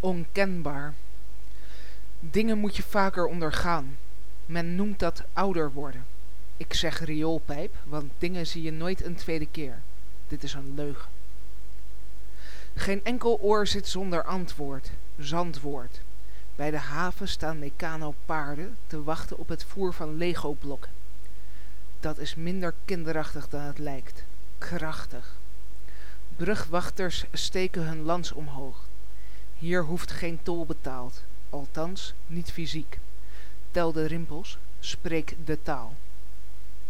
onkenbaar. Dingen moet je vaker ondergaan. Men noemt dat ouder worden. Ik zeg rioolpijp, want dingen zie je nooit een tweede keer. Dit is een leugen. Geen enkel oor zit zonder antwoord, zandwoord. Bij de haven staan mecano paarden te wachten op het voer van Lego-blokken. Dat is minder kinderachtig dan het lijkt. Krachtig. Brugwachters steken hun lans omhoog. Hier hoeft geen tol betaald, althans niet fysiek. Tel de rimpels, spreek de taal.